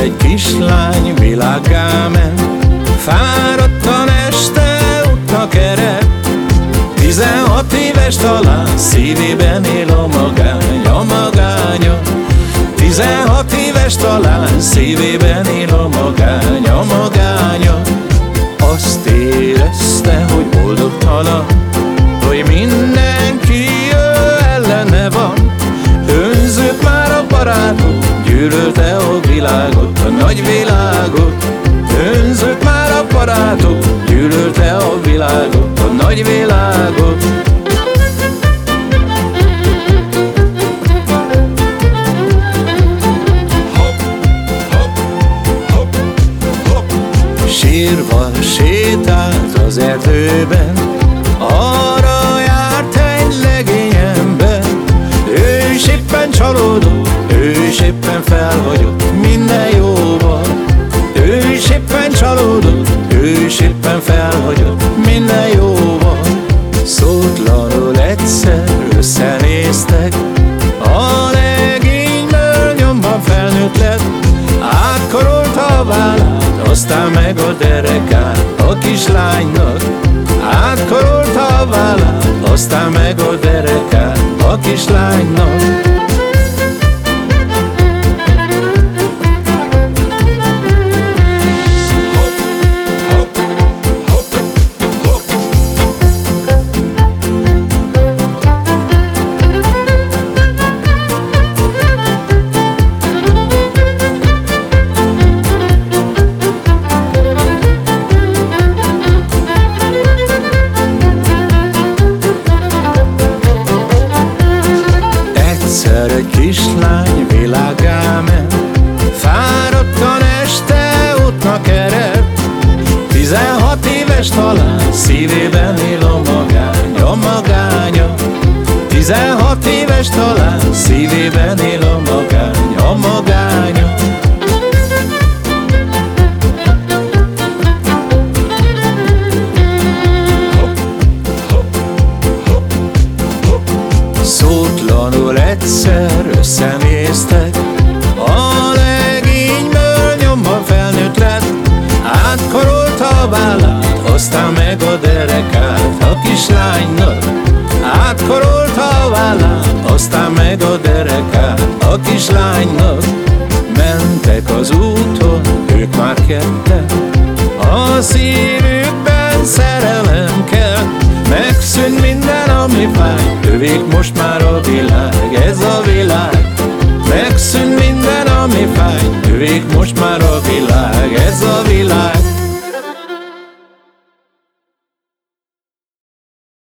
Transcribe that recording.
egy kislány világá ment. Fáradtan este utna kerek 16 éves talán szívében él a magány, a magánya. 16 éves talán szívében él a magány, a magánya. Azt érezte Gyűlölte a világot, a nagy világot. Önzők már a barátok Gyűlölte a világot, a nagy világot. Sírva sétált az erdőben Arra járt egy legény ember Ő is éppen csalódott, ő is éppen is éppen felhagyott Minden jóval. Szótlanul egyszer összenéztek A legényből nyomban felnőtt lett. Átkarolta a vállát aztán meg a derekát a kislánynak. Átkarolta a vállát, aztán meg a derekát a kislánynak Éves talán Szívében él a magány, a magánya. Tizenhat éves talán Szívében él a magány, a magánya. Szótlanul egyszer összenéztek aztán meg a derekát A kislánynak. Mentek az úton, ők már ketten A szívükben szerelem kell Megszűnt minden, ami fáj. Övék most már a világ, ez a világ. Megszűnt minden, ami fáj. Övék most már a világ, ez a világ